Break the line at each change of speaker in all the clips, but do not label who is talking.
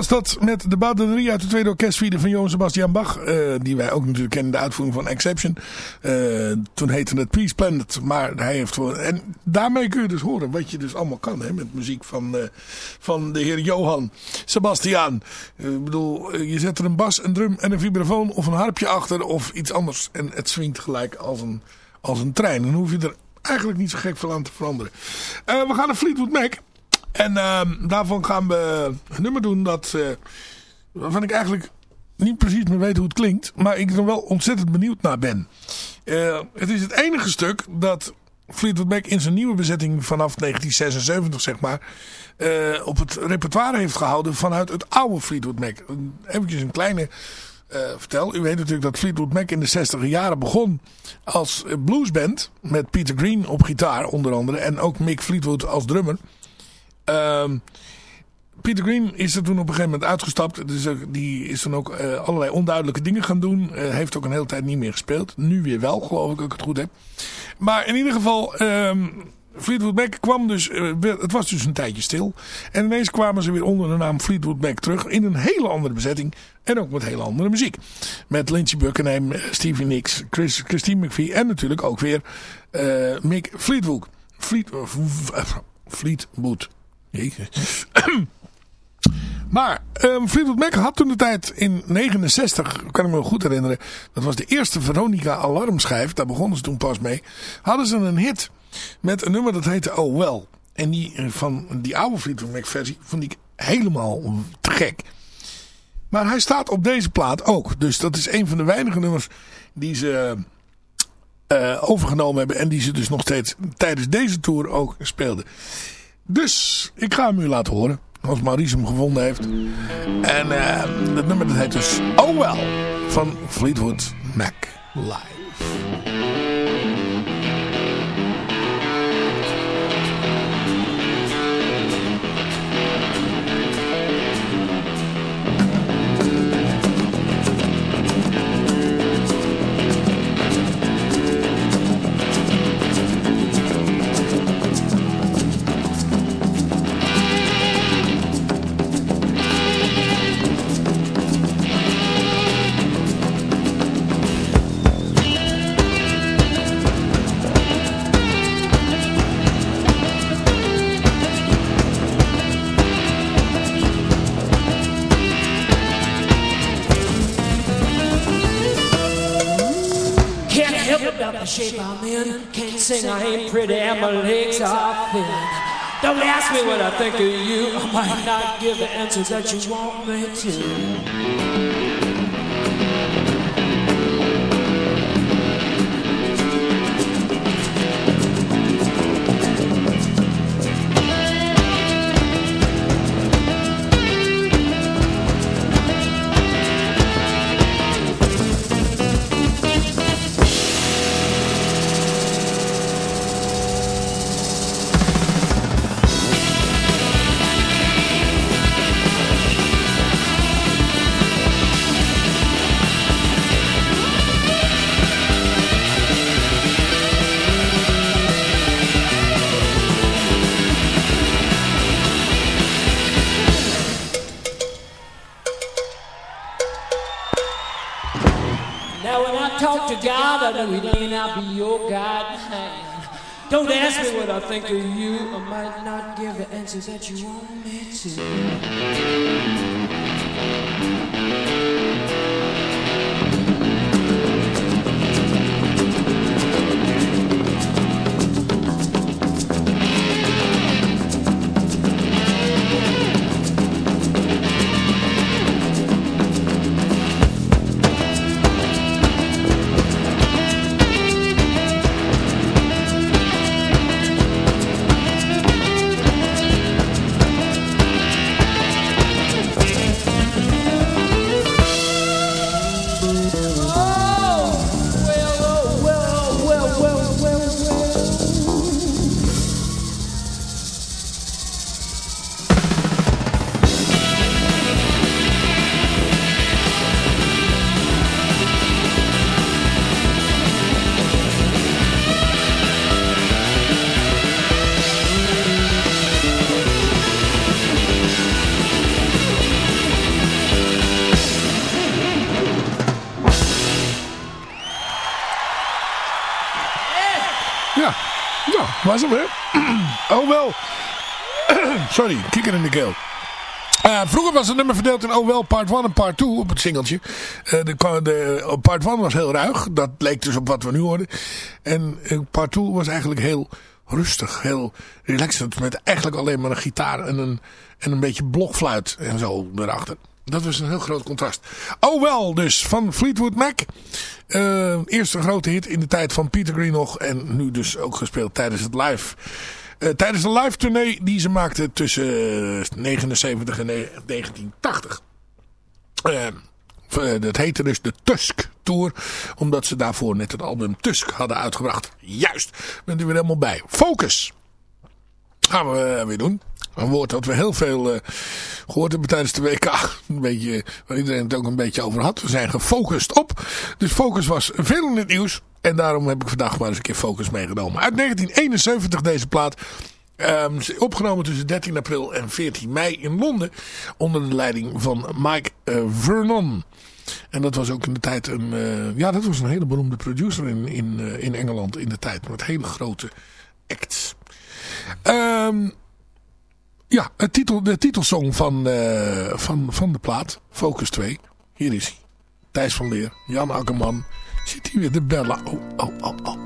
Was dat met de baderie uit de tweede orkestvierde van Johann Sebastian Bach. eh, die wij ook natuurlijk kennen, de uitvoering van Exception. Eh, toen heette het Peace Planet. Maar hij heeft. En daarmee kun je dus horen wat je dus allemaal kan. Hè, met muziek van, eh, van de heer Johann Sebastian. Ik bedoel, je zet er een bas, een drum en een vibrafoon of een harpje achter. Of iets anders. En het swingt gelijk als een, als een trein. Dan hoef je er eigenlijk niet zo gek veel aan te veranderen. We gaan naar Fleetwood Mac. En ehm, daarvan gaan we een nummer doen dat, eh, waarvan ik eigenlijk niet precies meer weet hoe het klinkt. Maar ik er wel ontzettend benieuwd naar ben. Eh, het is het enige stuk dat Fleetwood Mac in zijn nieuwe bezetting vanaf 1976 zeg maar. eh, op het repertoire heeft gehouden vanuit het oude Fleetwood Mac. Even een kleine vertel. U weet natuurlijk dat Fleetwood Mac in de 60 jaren begon als bluesband. Met Peter Green op gitaar onder andere. En ook Mick Fleetwood als drummer. Ehm, Peter Green is er toen op een gegeven moment uitgestapt. Dus eh, die is dan ook eh, allerlei onduidelijke dingen gaan doen. Eh, heeft ook een hele tijd niet meer gespeeld. Nu weer wel, geloof ik, als ik het goed heb. Maar in ieder geval... ehm, Fleetwood Mac kwam dus, het was dus een tijdje stil. En ineens kwamen ze weer onder de naam Fleetwood Mac terug. In een hele andere bezetting. En ook met hele andere muziek. Met Lindsey Buckingham, Stevie Nicks, Chris, Christine McVie. En natuurlijk ook weer Mick Fleetwood. Fleet, Fleetwood. Maar ehm Fleetwood Mac had toen de tijd in 69, kan ik me goed herinneren. Dat was de eerste Veronica alarmschijf. Daar begonnen ze toen pas mee. Hadden ze een hit met een nummer dat heette Oh Well. En die eh, van die oude Fleetwood Mac versie vond ik helemaal te gek. Maar hij staat op deze plaat ook. Dus dat is een van de weinige nummers die ze eh, overgenomen hebben. En die ze dus nog steeds tijdens deze tour ook speelden. Dus ik ga hem u laten horen. Als Maurice hem gevonden heeft. En eh, het nummer dat heet dus Oh Well van Fleetwood Mac Live.
Shape I'm in. Can't sing, I ain't pretty, and my legs are thin. Don't ask me what I think of you. I might not give the answers that you want me to. To God, I know He may be your. Don't ask me what I think of you. I might not give the answers that you want me to.
Sorry, kikker in de keel. Eh, vroeger was het nummer verdeeld in Oh wel part 1 en part 2 op het singeltje. Eh, de, de, part 1 was heel ruig. Dat leek dus op wat we nu hoorden. En eh, part 2 was eigenlijk heel rustig. Heel relaxed. Met eigenlijk alleen maar een gitaar en een, en een beetje blokfluit en zo erachter. Dat was een heel groot contrast. Oh wel dus, van Fleetwood Mac. Eh, eerste grote hit in de tijd van Peter Green nog. En nu dus ook gespeeld tijdens het live. Eh, tijdens de live tournee die ze maakten tussen eh, 79 en 1980. Eh, eh, dat heette dus de Tusk Tour. Omdat ze daarvoor net het album Tusk hadden uitgebracht. Juist, bent u weer helemaal bij. Focus. Gaan we eh, weer doen. Een woord dat we heel veel eh, gehoord hebben tijdens de WK. Een beetje, waar iedereen het ook een beetje over had. We zijn gefocust op. Dus Focus was veel in het nieuws. En daarom heb ik vandaag maar eens een keer Focus meegenomen. Uit 1971 deze plaat. Ehm, opgenomen tussen 13 april en 14 mei in Londen. Onder de leiding van Mike eh, Vernon. En dat was ook in de tijd een... eh, ja, dat was een hele beroemde producer in, in, eh, in Engeland in de tijd. Met hele grote acts. Ehm ja, het titel, de titelsong van, van, van de plaat, Focus 2. Hier is hij. Thijs van Leer, Jan Akkerman. Zit hier weer oh, oh, oh, oh, oh, oh.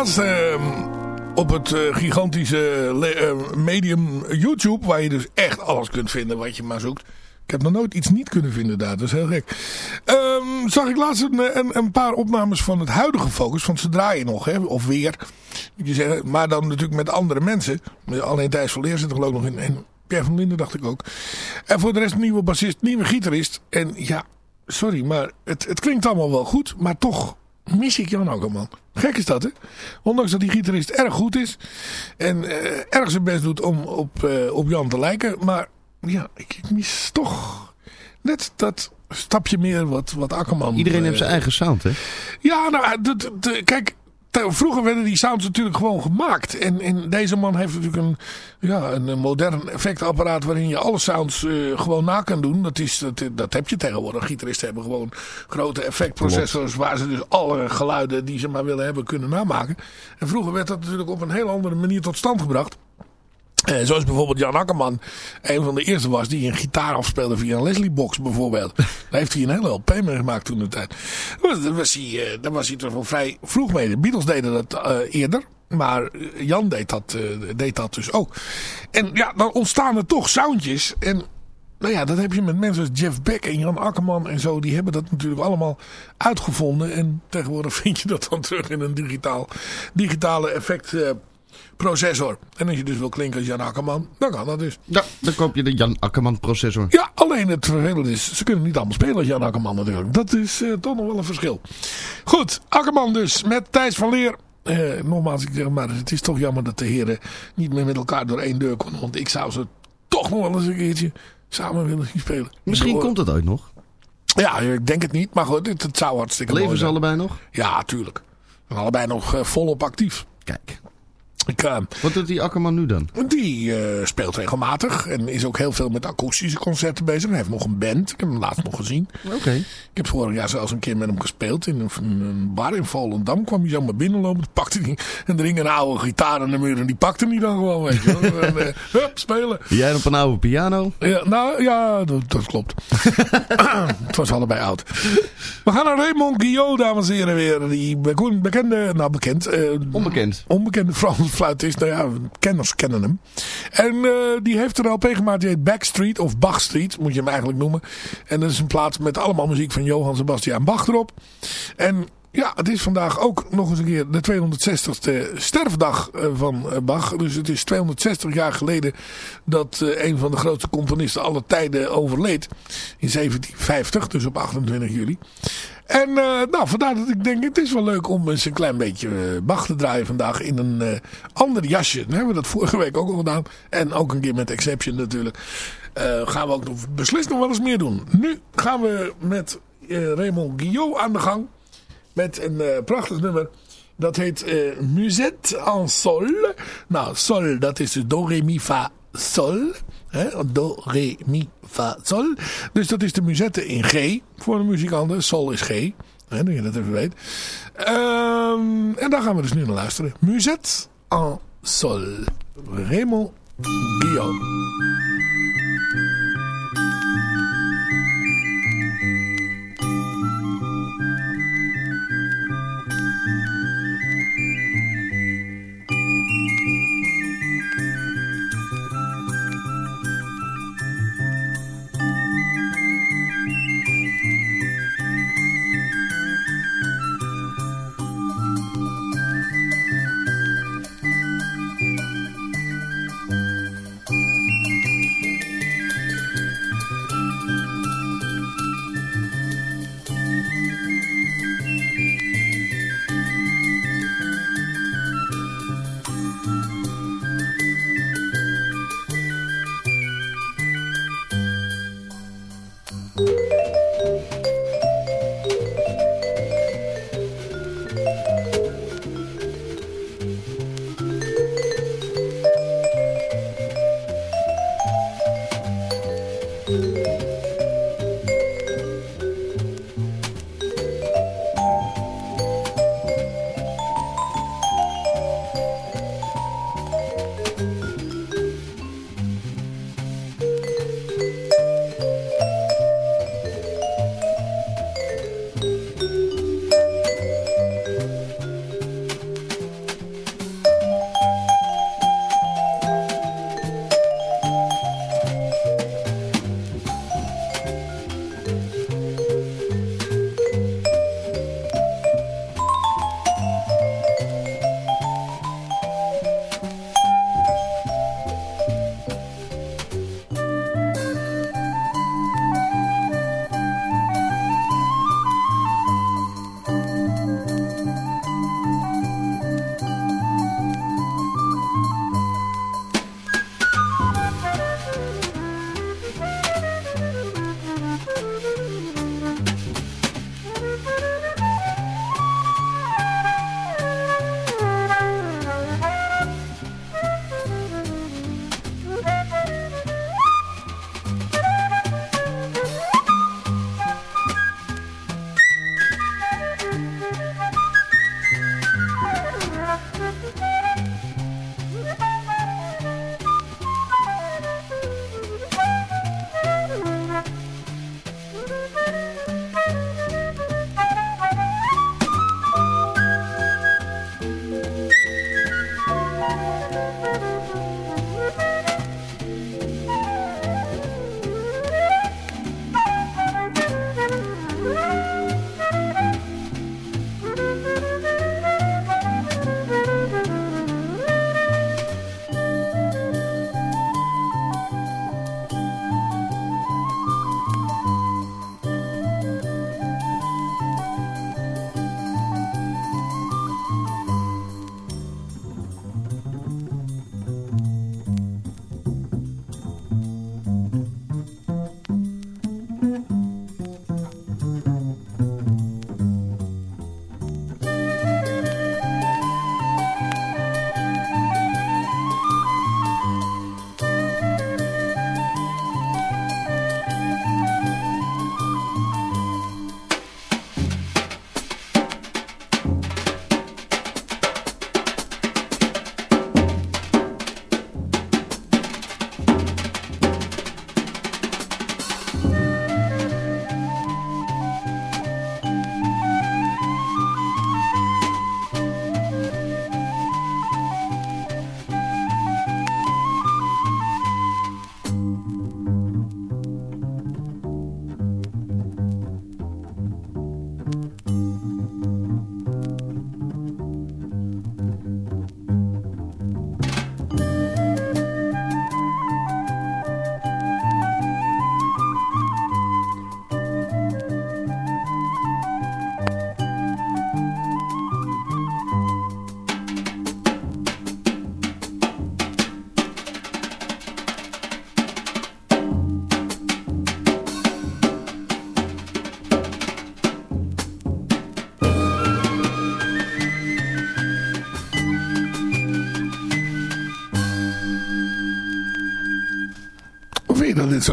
Laatst eh, op het eh, gigantische eh, medium YouTube, waar je dus echt alles kunt vinden wat je maar zoekt. Ik heb nog nooit iets niet kunnen vinden daar, dat is heel gek. Ehm, zag ik laatst een, een, een paar opnames van het huidige Focus, want ze draaien nog, hè, of weer. Zeggen, maar dan natuurlijk met andere mensen. Alleen Thijs van Leer zit er geloof nog in. En Pierre van Linden dacht ik ook. En voor de rest nieuwe bassist, nieuwe gitarist. En ja, sorry, maar het, het klinkt allemaal wel goed, maar toch mis ik Jan Akkerman. Gek is dat, hè? Ondanks dat die gitarist erg goed is. En eh, erg zijn best doet om op, eh, op Jan te lijken. Maar ja, ik, mis toch net dat stapje meer wat, wat Akkerman...
Iedereen
eh,
heeft zijn eigen sound, hè?
ja, nou, kijk, vroeger werden die sounds natuurlijk gewoon gemaakt. En, en deze man heeft natuurlijk een, ja, een modern effectapparaat waarin je alle sounds eh, gewoon na kan doen. Dat, is, dat, dat heb je tegenwoordig. Gitaristen hebben gewoon grote effectprocessors waar ze dus alle geluiden die ze maar willen hebben kunnen namaken. En vroeger werd dat natuurlijk op een heel andere manier tot stand gebracht. Eh, zoals bijvoorbeeld Jan Akkerman een van de eerste was die een gitaar afspeelde via een Leslie box bijvoorbeeld. Daar heeft hij een hele LP mee gemaakt toen de tijd. Daar was hij, eh, daar was hij toch wel vrij vroeg mee. De Beatles deden dat eh, eerder. Maar Jan deed dat, deed dat dus ook. En ja, dan ontstaan er toch soundjes. En nou ja, dat heb je met mensen als Jeff Beck en Jan Akkerman en zo. Die hebben dat natuurlijk allemaal uitgevonden. En tegenwoordig vind je dat dan terug in een digitaal, digitale effectprocessor. en als je dus wil klinken als Jan Akkerman, dan kan dat dus.
Ja, dan koop je de Jan Akkerman processor.
Ja, alleen het vervelende is, ze kunnen niet allemaal spelen als Jan Akkerman natuurlijk. Dat is eh, toch nog wel een verschil. Goed, Akkerman dus met Thijs van Leer. Eh, nogmaals, ik zeg maar, het is toch jammer dat de heren niet meer met elkaar door één deur konden. Want ik zou ze toch nog wel eens een keertje samen willen zien spelen.
Misschien
Door-
komt het ooit nog.
Ja, ik denk het niet. Maar goed, het, het zou hartstikke
Leven
mooi
ze
zijn.
allebei nog?
Ja, tuurlijk. En allebei nog eh, volop actief.
Kijk.
Ik,
Wat doet die Akkerman nu dan?
die eh, speelt regelmatig. En is ook heel veel met akoestische concerten bezig. Hij heeft nog een band. Ik heb hem laatst nog gezien.
Oké.
Ik heb vorig jaar zelfs een keer met hem gespeeld. In een, een bar in Volendam kwam hij zomaar binnenlopen. Pakte hij, en er hing een oude gitaar aan de muur. En die pakte hij dan gewoon, weet je wel. en, eh, hup, spelen.
Jij op een oude piano?
Ja, nou, ja, dat, dat klopt. het was allebei oud. We gaan naar Raymond Guillot, dames en heren, weer. Die bekende, nou bekend. eh,
Onbekend.
Onbekende Franse fluitist. Nou ja, kenners kennen hem. En eh, die heeft een LP gemaakt, die heet Backstreet, of Bach Street, moet je hem eigenlijk noemen. En dat is een plaats met allemaal muziek van Johann Sebastian Bach erop. En ja, het is vandaag ook nog eens een keer de 260ste sterfdag eh, van eh, Bach. Dus het is 260 jaar geleden dat een van de grootste componisten aller tijden overleed. In 1750, dus op 28 juli. En eh, nou, vandaar dat ik denk, het is wel leuk om eens een klein beetje eh, Bach te draaien vandaag in een eh, ander jasje. Dan hebben we dat vorige week ook al gedaan. En ook een keer met Exception natuurlijk. Gaan we ook beslist nog wel eens meer doen. Nu gaan we met Raymond Guillot aan de gang. Met een prachtig nummer. Dat heet Musette en Sol. Nou, Sol, dat is dus Do, Re, Mi, Fa, Sol. Do, Re, Mi, Fa, Sol. Dus dat is de musette in G voor de muzikanten. Sol is G. Hè, dat je dat even weet. Ehm, en daar gaan we dus nu naar luisteren. Musette en Sol. Raymond Guillaume.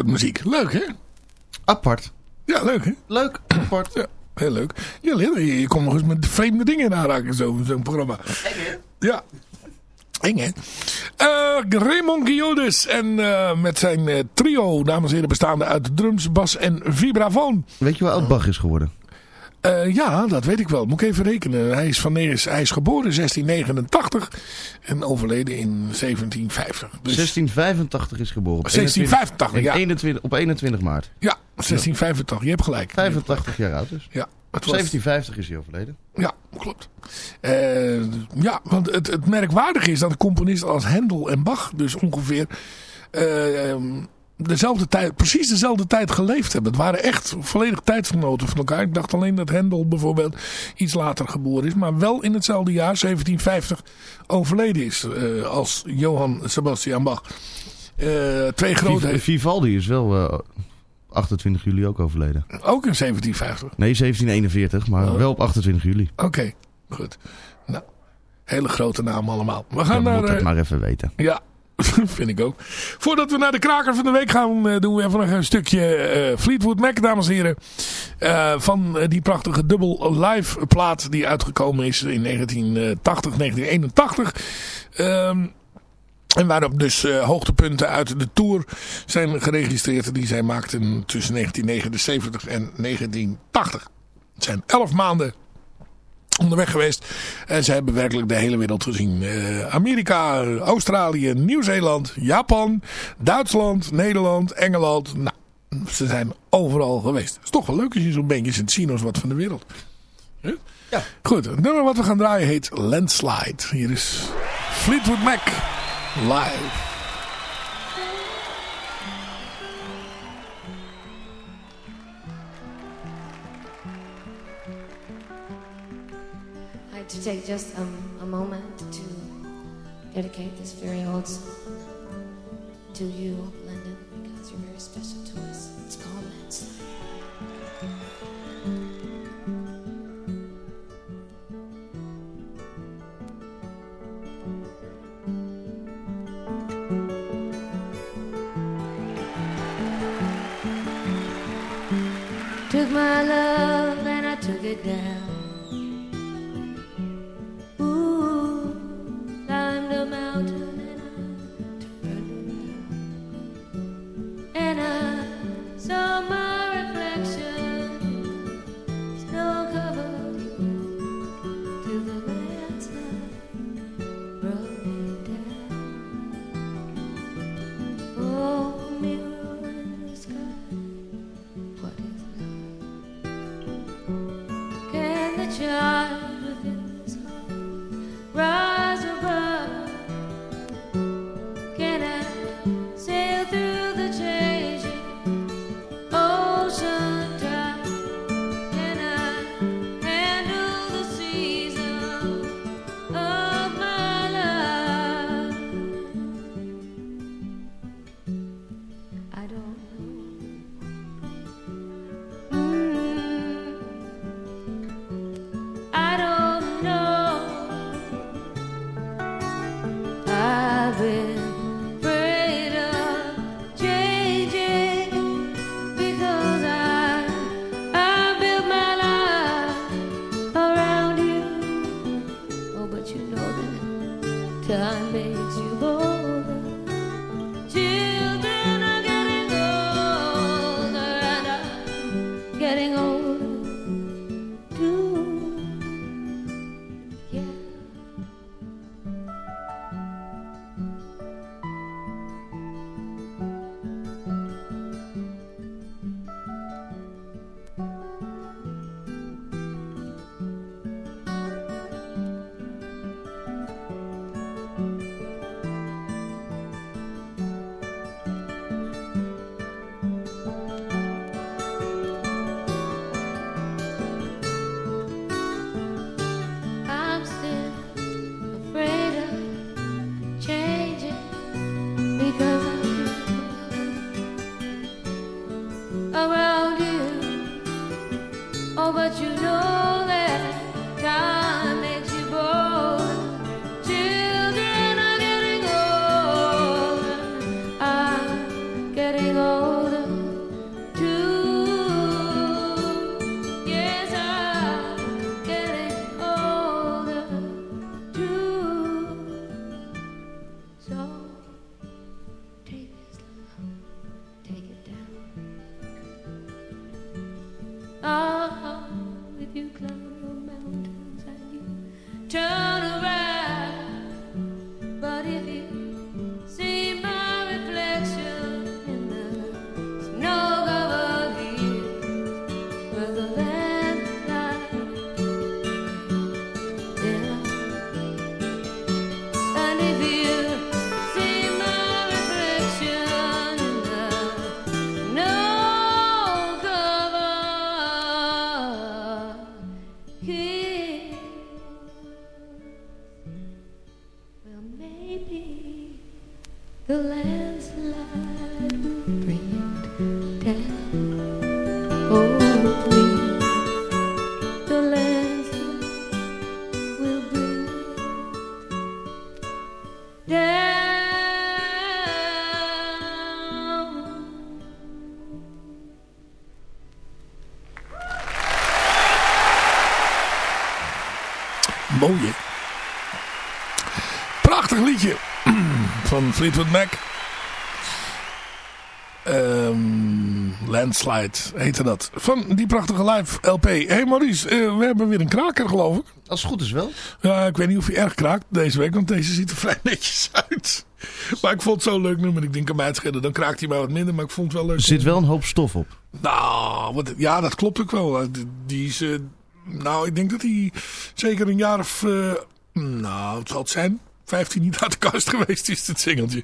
Muziek. Leuk, hè?
Apart.
Ja, leuk, hè?
Leuk, apart.
Ja, heel leuk. Ja, je, je komt nog eens met vreemde dingen in aanraking, zo- zo'n programma. Ja. Eng, hè? Eh, Raymond en eh, met zijn eh, trio, dames en heren, bestaande uit drums, bas en vibrafoon.
Weet je hoe oud Bach is geworden?
Eh, ja, dat weet ik wel. Moet ik even rekenen. Hij is, van, hij is, hij is geboren in 1689 en overleden in 1750. Dus,
1685 is geboren. Op
1685,
21
ja.
21, op 21 maart.
Ja, 1685. Je hebt gelijk.
85 jaar oud dus.
Ja, het was,
1750 is hij overleden.
Ja, klopt. Eh, ja, want het, het merkwaardige is dat de componisten als Hendel en Bach dus ongeveer eh, ehm, dezelfde tijd, precies dezelfde tijd geleefd hebben. Het waren echt volledig tijdgenoten van elkaar. Ik dacht alleen dat Hendel bijvoorbeeld iets later geboren is, maar wel in hetzelfde jaar, 1750, overleden is eh, als Johann Sebastian Bach. Eh, twee grote,
Viv- Vivaldi is wel eh, 28 juli ook overleden.
ook in 1750.
Nee, 1741, maar wel op 28 juli.
Oké, goed. Nou, hele grote namen allemaal. We gaan naar...
moet het
eh,
maar even weten.
Ja, vind ik ook. Voordat we naar de kraker van de week gaan, eh, doen we even nog een stukje eh, Fleetwood Mac, dames en heren. Eh, van die prachtige dubbel live plaat die uitgekomen is in 1980, 1981. Ehm, en waarop dus hoogtepunten uit de Tour zijn geregistreerd die zij maakten tussen 1979 en 1980. Het zijn elf maanden onderweg geweest. En ze hebben werkelijk de hele wereld gezien. Eh, Amerika, Australië, Nieuw-Zeeland, Japan, Duitsland, Nederland, Engeland. Nou, ze zijn overal geweest. Het is toch wel leuk als je zo'n beetje zit zien als wat van de wereld. Huh?
Ja.
Goed, het nummer wat we gaan draaien heet Landslide. Hier is Fleetwood Mac live.
To take just um, a moment to dedicate this very old song to you, Lyndon, because you're very special to us. It's called. Took my love and I took it down.
Mooie. Prachtig liedje van Fleetwood Mac. Ehm, Landslide heette dat. Van die prachtige live LP. Hé hey Maurice, eh, we hebben weer een kraker geloof ik.
Als het goed is wel.
Ja, ik weet niet of hij erg kraakt deze week, want deze ziet er vrij netjes uit. Maar ik vond het zo'n leuk nummer. Ik denk aan mij uitschillen. Dan kraakt hij maar wat minder, maar ik vond het wel leuk.
Er zit wel een hoop stof op.
Nou, wat, ja, dat klopt ook wel. Die- Die is, eh, nou, ik denk dat hij zeker een jaar of, eh, nou, het zal het zijn, 15 niet uit de kast geweest is, dit singeltje.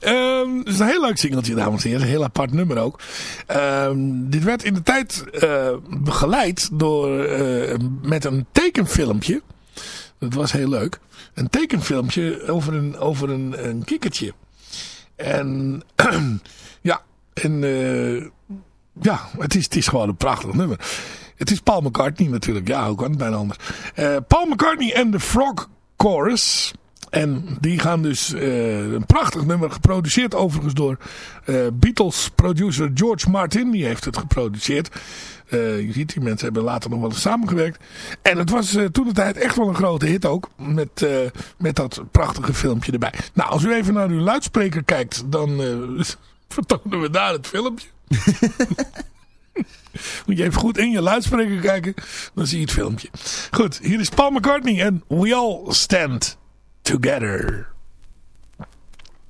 Ehm, het is een heel leuk singeltje, dames en heren. Een heel apart nummer ook. Ehm, dit werd in de tijd eh, begeleid door, eh, met een tekenfilmpje. Dat was heel leuk. Een tekenfilmpje over een, over een, een kikkertje. En ja, en ja, het is, het is gewoon een prachtig nummer. Het is Paul McCartney natuurlijk. Ja, hoe kan het bijna anders. Eh, Paul McCartney en de Frog Chorus. En die gaan dus eh, een prachtig nummer, geproduceerd overigens door eh, Beatles producer George Martin. Die heeft het geproduceerd. Je ziet, die mensen hebben later nog wel eens samengewerkt. En het was toen de tijd echt wel een grote hit ook. Met, met dat prachtige filmpje erbij. Nou, als u even naar uw luidspreker kijkt, dan vertonen we daar het filmpje. Moet je even goed in je luidspreker kijken, dan zie je het filmpje. Goed, hier is Paul McCartney en We All Stand Together.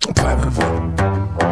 Op 5
Sing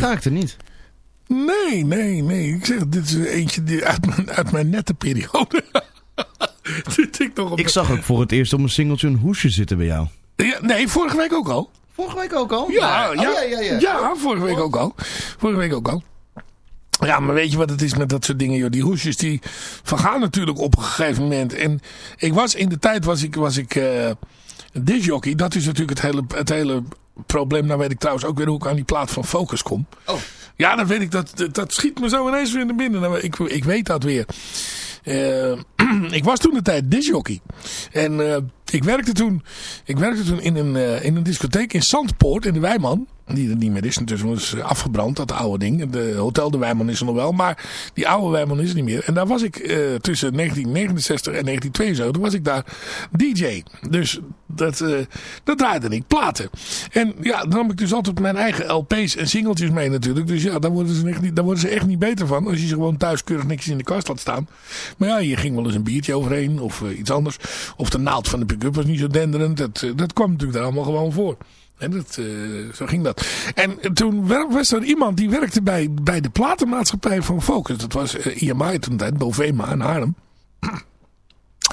raakte niet.
Nee, nee, nee. Ik zeg, dit is eentje die uit mijn, uit mijn nette periode. Dit ik nog op
Ik zag ook voor het eerst op een singeltje een hoesje zitten bij jou.
Ja, nee, vorige week ook al.
Vorige week ook al?
Ja,
Oh,
ja,
ja, ja, ja.
vorige week ook al. Vorige week ook al. Ja, maar weet je wat het is met dat soort dingen, joh? Die hoesjes die vergaan natuurlijk op een gegeven moment. En ik was in de tijd was ik, was ik eh discjockey. Dat is natuurlijk het hele, het hele probleem. Nou weet ik trouwens ook weer hoe ik aan die plaat van Focus kom.
Oh.
Ja, dat weet ik. Dat, dat, dat schiet me zo ineens weer naar binnen. Nou, ik, ik weet dat weer. Eh, ik was toen de tijd disjockey. En eh, ik werkte toen, ik werkte toen in, een, eh, in een discotheek in Zandpoort in de Wijman. Die er niet meer is. Intussen was afgebrand, dat oude ding. De Hotel de Wijman is er nog wel. Maar die oude Wijman is er niet meer. En daar was ik eh, tussen 1969 en 1972 was ik daar DJ. Dus dat, eh, dat draaide ik platen. En ja, dan nam ik dus altijd mijn eigen LP's en singeltjes mee natuurlijk. Dus ja, daar worden, ze echt niet, daar worden ze echt niet beter van. Als je ze gewoon thuis keurig niks in de kast laat staan. Maar ja, hier ging wel eens een biertje overheen. Of iets anders. Of de naald van de pick-up was niet zo denderend. Dat, eh, dat kwam natuurlijk daar allemaal gewoon voor. En dat, eh, zo ging dat. En toen was er iemand die werkte bij, bij de platenmaatschappij van Focus. Dat was eh, IMI toen tijd, Bovema in Haarlem.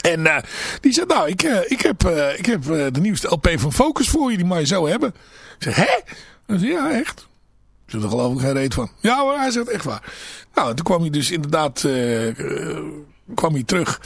En die zei, nou, ik, ik heb, ik heb de nieuwste LP van Focus voor je, die mag je zo hebben. Ik zei, hè? Hij zei, ja, echt. Ik zei, geloof ik geen reet van. Ja hoor, hij zegt echt waar. Nou, toen kwam hij dus inderdaad, kwam hij terug.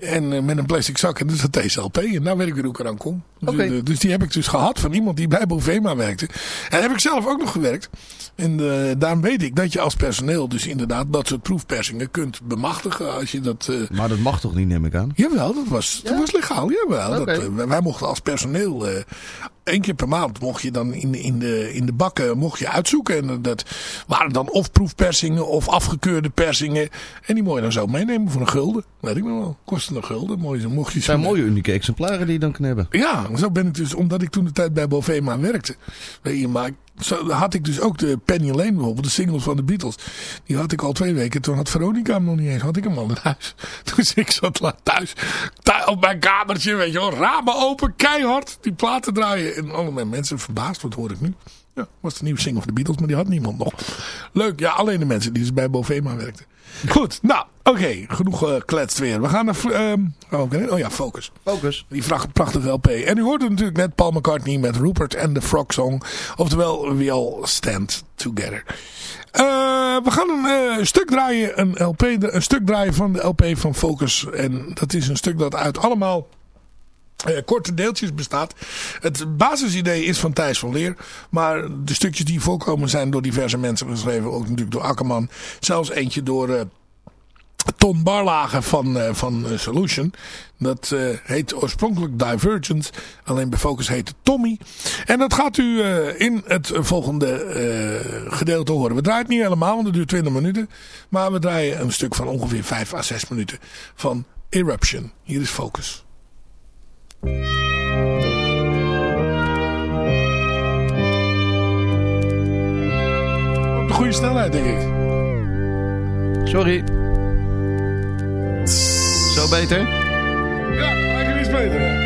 En eh, met een plastic zak, en dus dat deze LP. En nou weet ik weer hoe ik eraan kom. Dus, eh, dus die heb ik dus gehad van iemand die bij Bovema werkte. En heb ik zelf ook nog gewerkt. En eh, daarom weet ik dat je als personeel dus inderdaad dat soort proefpersingen kunt bemachtigen. Als je dat... eh,
Maar dat mag toch niet, neem ik aan?
Jawel, dat was, dat was legaal. Jawel. Dat,
Oké.
eh, wij- wij mochten als personeel eh één keer per maand mocht je dan in, de- in, de, in de bakken mocht je uitzoeken. En dat waren dan of proefpersingen of afgekeurde persingen. En die je dan zo meenemen voor een gulden. Weet ik nog wel. Kostte een gulden. Mooi, zo mocht je
zijn mooie unieke exemplaren die je dan kan hebben.
ja, zo ben ik dus, omdat ik toen de tijd bij Bovema werkte. Weet je, maar had ik dus ook de Penny Lane bijvoorbeeld, de singles van de Beatles. Die had ik al twee weken. Toen had Veronica hem nog niet eens. Had ik hem al in huis. Dus ik zat laat thuis, thu- op mijn kamertje, weet je wel. Ramen open, keihard. Die platen draaien. En allemaal mensen verbaasd. Wat hoor ik nu? Ja, was de nieuwe single van de Beatles, maar die had niemand nog. Leuk, ja, alleen de mensen die dus bij Bovema werkten. Goed, nou, oké, genoeg gekletst weer. We gaan naar, ehm, oh, oh ja, focus.
Focus.
Die prachtige LP. En u hoorde natuurlijk net Paul McCartney met Rupert and the Frog Song. Oftewel, We All Stand Together. Eh, we gaan een eh, stuk draaien, een, LP, de- een stuk draaien van de LP van Focus. En dat is een stuk dat uit allemaal eh, korte deeltjes bestaat. Het basisidee is van Thijs van Leer. Maar de stukjes die voorkomen zijn door diverse mensen geschreven. Ook natuurlijk door Akkerman. Zelfs eentje door... eh, Ton Barlagen van, eh, van Solution. Dat heet oorspronkelijk Divergent. Alleen bij Focus heet het Tommy. En dat gaat u in het volgende gedeelte horen. We draaien het niet helemaal, want het duurt 20 minuten. Maar we draaien een stuk van ongeveer 5 à 6 minuten van Eruption. Hier is Focus. Op de goede snelheid, denk ik.
Sorry. Zo beter?
Ja, er iets beter. hè?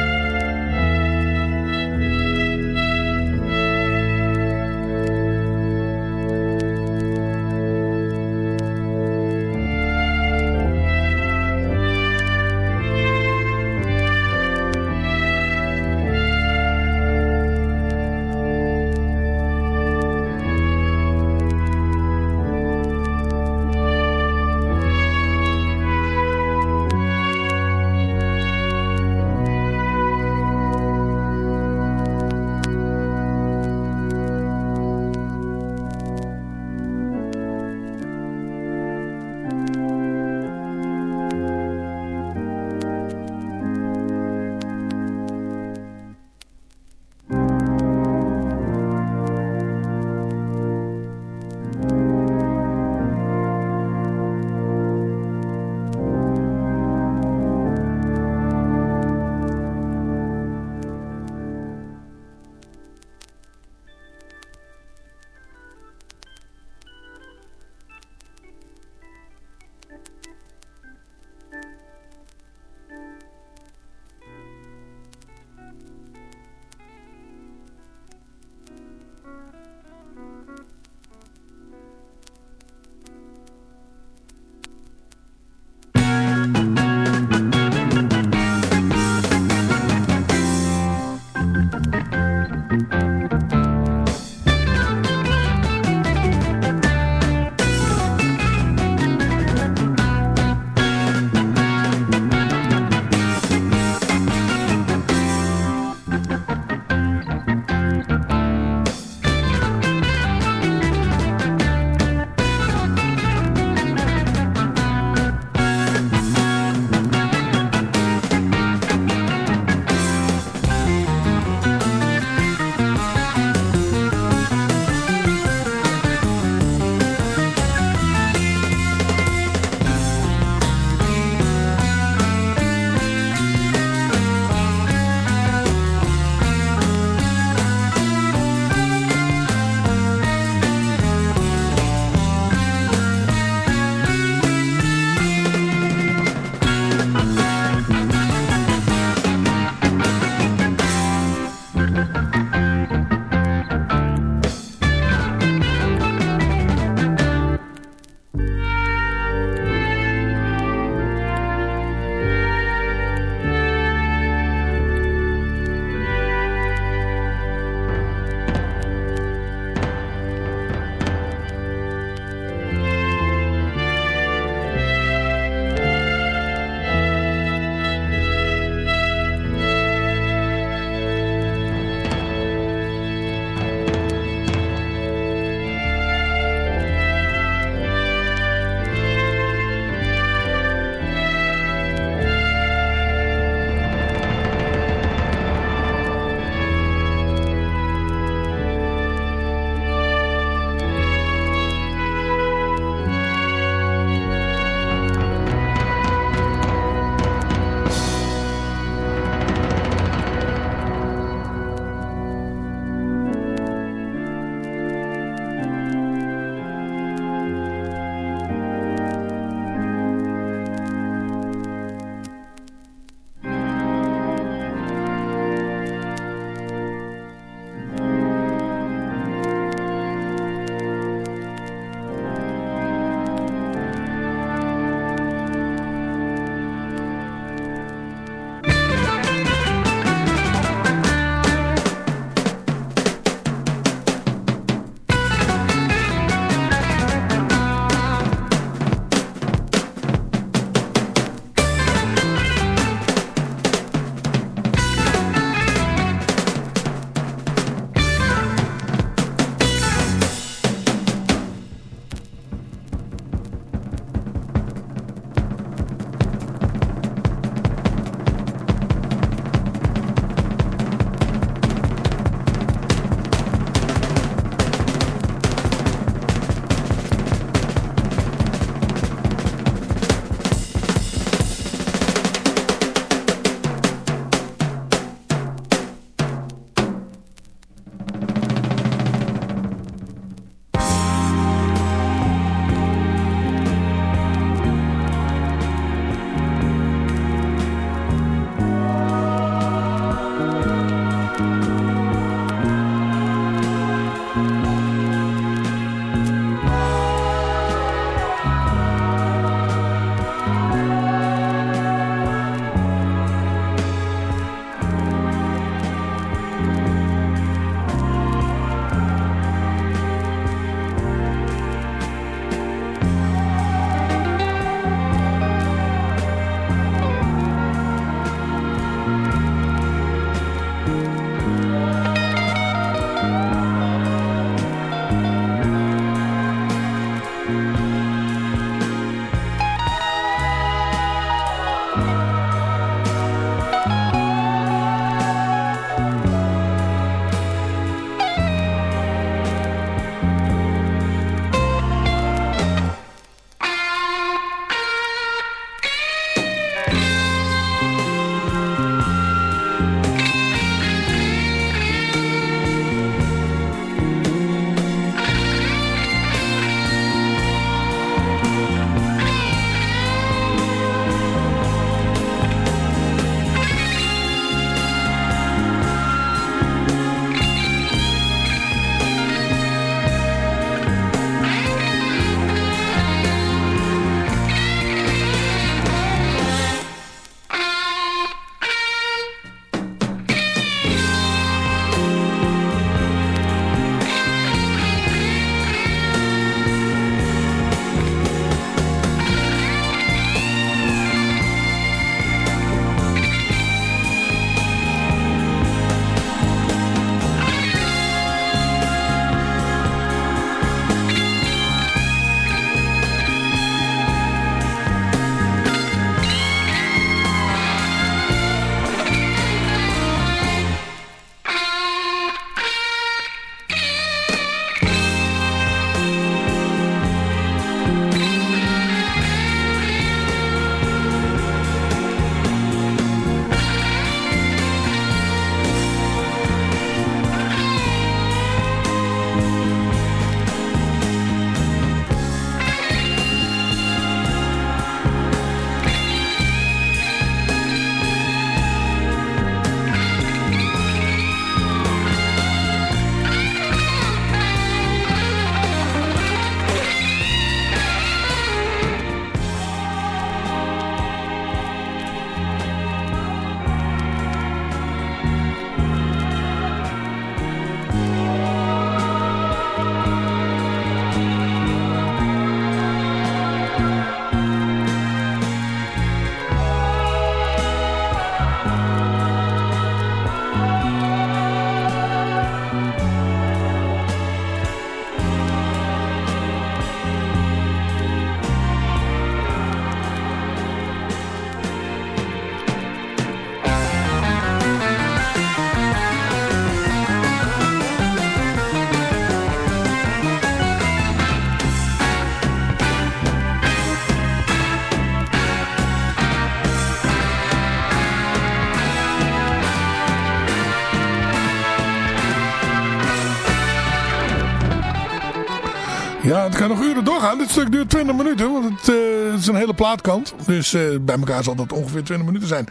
Het kan nog uren doorgaan. Dit stuk duurt 20 minuten, want het, eh, het is een hele plaatkant. Dus eh, bij elkaar zal dat ongeveer 20 minuten zijn.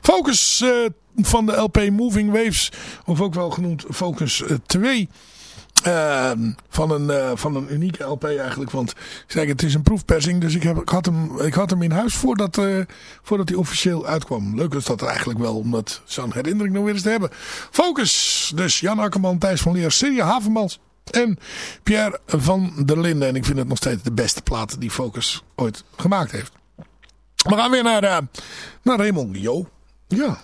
Focus eh, van de LP Moving Waves, of ook wel genoemd Focus eh, 2. Ehm, van, een, van een unieke LP eigenlijk. Want zeg, het is een proefpersing. Dus ik, heb, ik, had, hem, ik had hem in huis voordat, voordat hij officieel uitkwam. Leuk is dat eigenlijk wel. Om dat zo'n herinnering nog weer eens te hebben. Focus. Dus Jan Akkerman, Thijs van Leer, Silja Havenmans. En Pierre van der Linden. En ik vind het nog steeds de beste plaat die Focus ooit gemaakt heeft. We gaan weer naar, eh, naar Raymond Jo. Ja,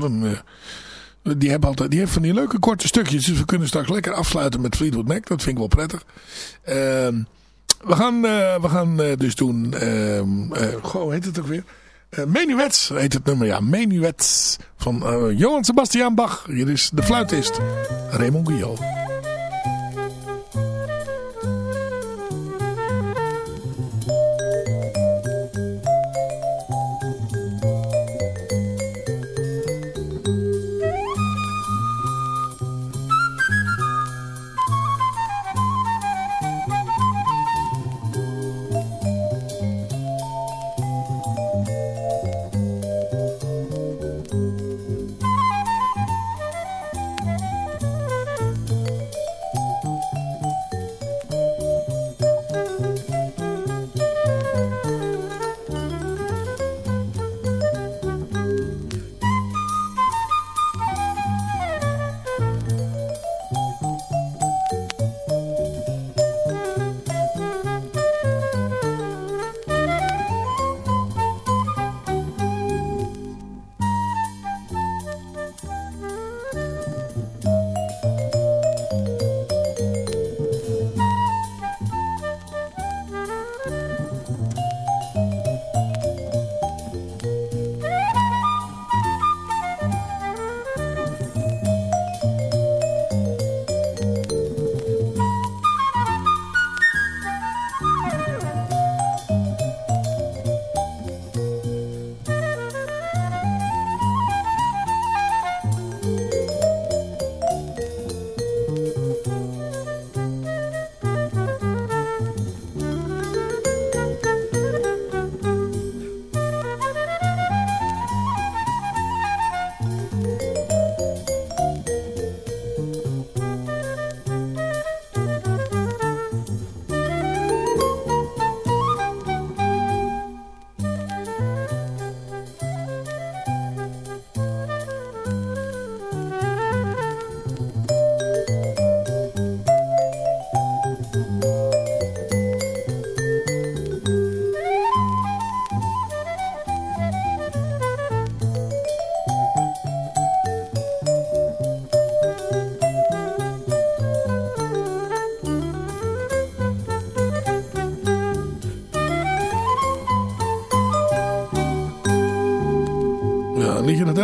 eh, die, hebben altijd, die heeft van die leuke korte stukjes. Dus we kunnen straks lekker afsluiten met Fleetwood Mac. Dat vind ik wel prettig. Ehm, we gaan, eh, we gaan dus doen... ehm eh, goh, heet het ook weer? Menuets heet het nummer, ja. Menuets van Johann Sebastian Bach. Hier is de fluitist Raymond Guillaume.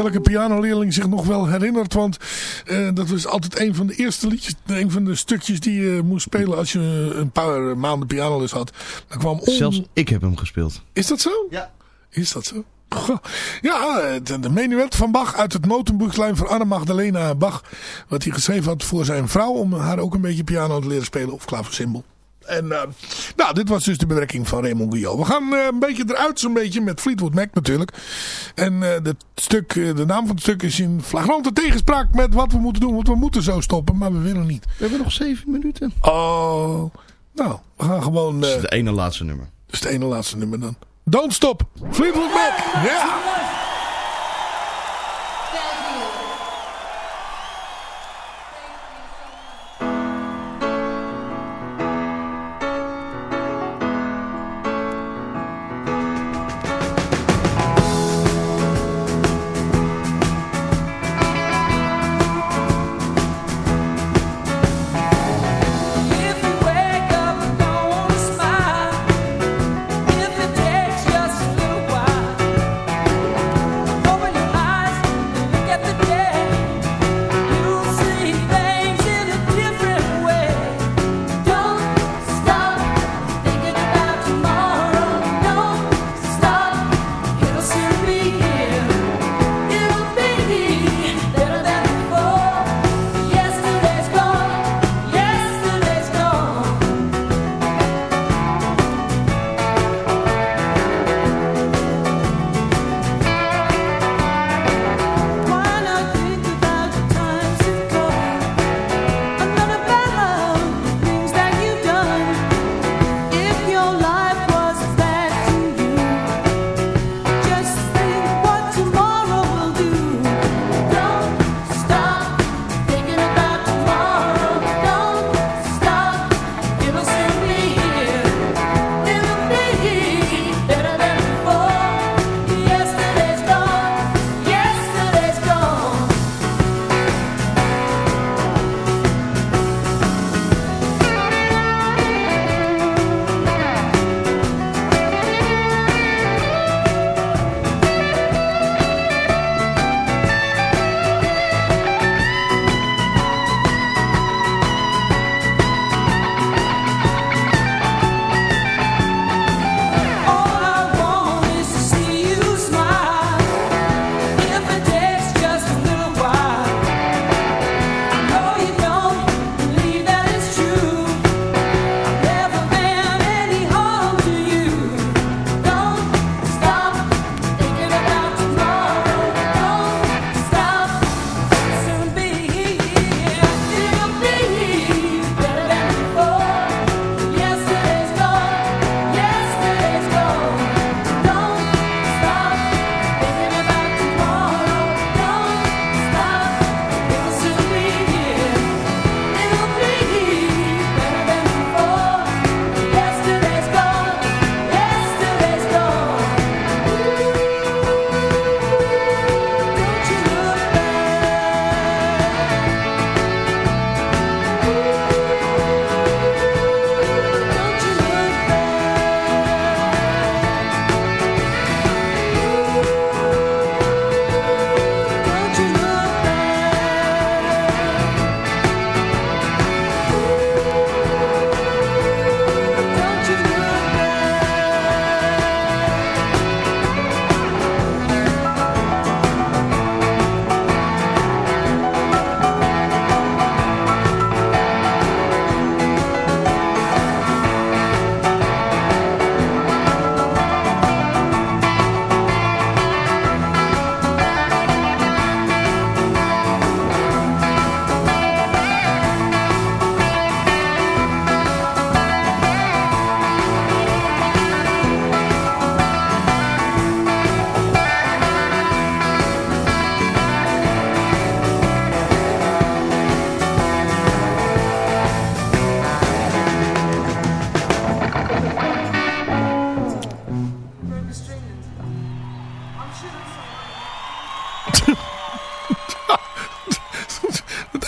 Ja, een liedje dat elke pianoleerling zich nog wel herinnert. Want eh, dat was altijd een van de eerste liedjes, een van de stukjes die je moest spelen als je een paar maanden pianoles had. Dan kwam on...
Zelfs ik heb hem gespeeld.
Is dat zo? Ja. Is dat zo? Goh. Ja, de, de menuet van Bach uit het notenboeklijn van Anne Magdalena Bach. Wat hij geschreven had voor zijn vrouw om haar ook een beetje piano te leren spelen. Of klaversymbol. En eh, nou, dit was dus de bewerking van Raymond Guyot. We gaan eh, een beetje eruit zo'n beetje met Fleetwood Mac natuurlijk. En eh, het stuk, de naam van het stuk is in flagrante tegenspraak met wat we moeten doen. Want we moeten zo stoppen, maar we willen niet.
We hebben nog zeven minuten.
Oh, nou, we gaan gewoon...
Dat is het ene laatste nummer.
dus het ene laatste nummer dan. Don't Stop, Fleetwood Mac. Ja!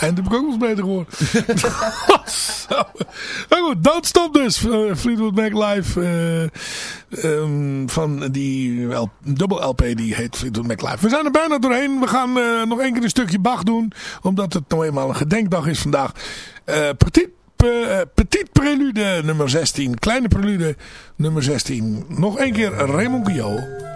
Eind heb ik ook wel eens beter gehoord. Maar goed, Don't Stop dus. Fleetwood Mac live. eh, ehm, van die L- dubbel LP die heet Fleetwood Mac live. We zijn er bijna doorheen. We gaan eh, nog één keer een stukje Bach doen. Omdat het nou eenmaal een gedenkdag is vandaag. Petit, petit Prelude nummer 16. Kleine Prelude nummer 16. Nog één keer Raymond Guillaume.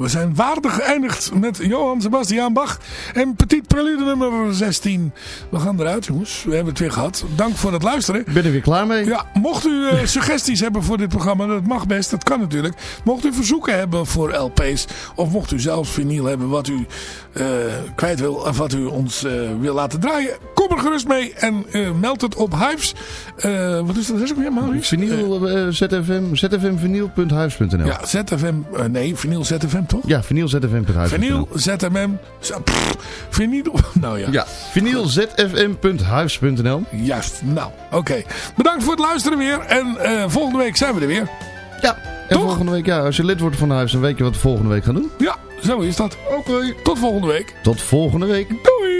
We zijn waardig geëindigd met Johan Sebastian Bach en Petit Prelude nummer 16. We gaan eruit jongens, we hebben het weer gehad. Dank voor het luisteren.
Ik ben er weer klaar mee.
Ja, mocht u eh, suggesties hebben voor dit programma, dat mag best, dat kan natuurlijk. Mocht u verzoeken hebben voor LP's, of mocht u zelfs vinyl hebben wat u eh, kwijt wil, of wat u ons eh, wil laten draaien, er gerust mee en eh, meld het op Hives. Eh, wat is dat? Is ook weer Maurice?
Vinyl, eh, ZFM, zfmvinyl.huis.nl
Ja, ZFM, nee, vinyl ZFM toch?
Ja, vinyl zfm.huis.nl
Vinyl, ZMM, z- pff, vinyl, nou ja.
Ja, vinyl zfm.huis.nl
Juist, nou, oké. Bedankt voor het luisteren weer en volgende week zijn we er weer.
Ja, en
Toch?
volgende week, ja, als je lid wordt van huis, dan weet je wat we volgende week gaan doen.
Ja, zo is dat. Oké, tot volgende week.
Tot volgende week.
Doei!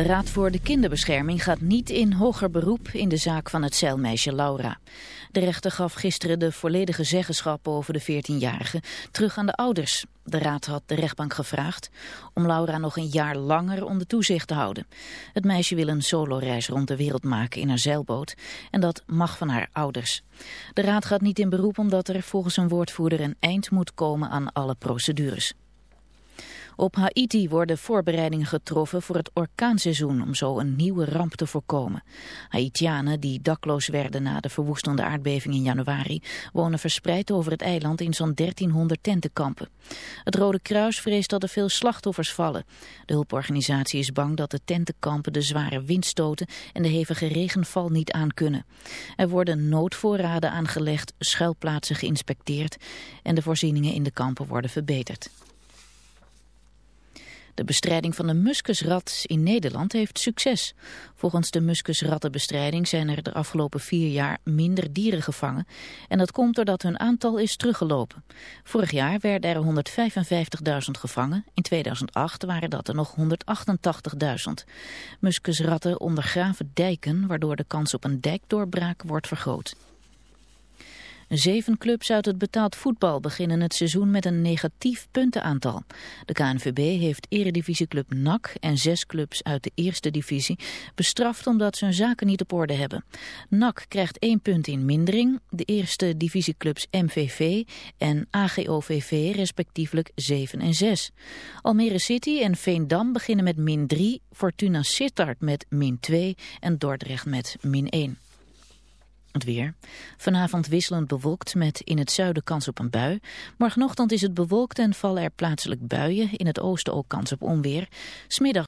De Raad voor de Kinderbescherming gaat niet in hoger beroep in de zaak van het zeilmeisje Laura. De rechter gaf gisteren de volledige zeggenschap over de 14-jarige terug aan de ouders. De raad had de rechtbank gevraagd om Laura nog een jaar langer onder toezicht te houden. Het meisje wil een soloreis rond de wereld maken in haar zeilboot en dat mag van haar ouders. De raad gaat niet in beroep omdat er volgens een woordvoerder een eind moet komen aan alle procedures. Op Haiti worden voorbereidingen getroffen voor het orkaanseizoen om zo een nieuwe ramp te voorkomen. Haitianen die dakloos werden na de verwoestende aardbeving in januari wonen verspreid over het eiland in zo'n 1300 tentenkampen. Het Rode Kruis vreest dat er veel slachtoffers vallen. De hulporganisatie is bang dat de tentenkampen de zware windstoten en de hevige regenval niet aankunnen. Er worden noodvoorraden aangelegd, schuilplaatsen geïnspecteerd en de voorzieningen in de kampen worden verbeterd. De bestrijding van de muskusrat in Nederland heeft succes. Volgens de muskusrattenbestrijding zijn er de afgelopen vier jaar minder dieren gevangen. En dat komt doordat hun aantal is teruggelopen. Vorig jaar werden er 155.000 gevangen. In 2008 waren dat er nog 188.000. Muskusratten ondergraven dijken waardoor de kans op een dijkdoorbraak wordt vergroot. Zeven clubs uit het betaald voetbal beginnen het seizoen met een negatief puntenaantal. De KNVB heeft eredivisieclub NAC en zes clubs uit de eerste divisie bestraft omdat ze hun zaken niet op orde hebben. NAC krijgt één punt in mindering, de eerste divisieclubs MVV en AGOVV respectievelijk 7 en 6. Almere City en Veendam beginnen met min 3, Fortuna Sittard met min 2 en Dordrecht met min 1. Het weer. Vanavond wisselend bewolkt met in het zuiden kans op een bui. Morgenochtend is het bewolkt en vallen er plaatselijk buien. In het oosten ook kans op onweer. Smiddag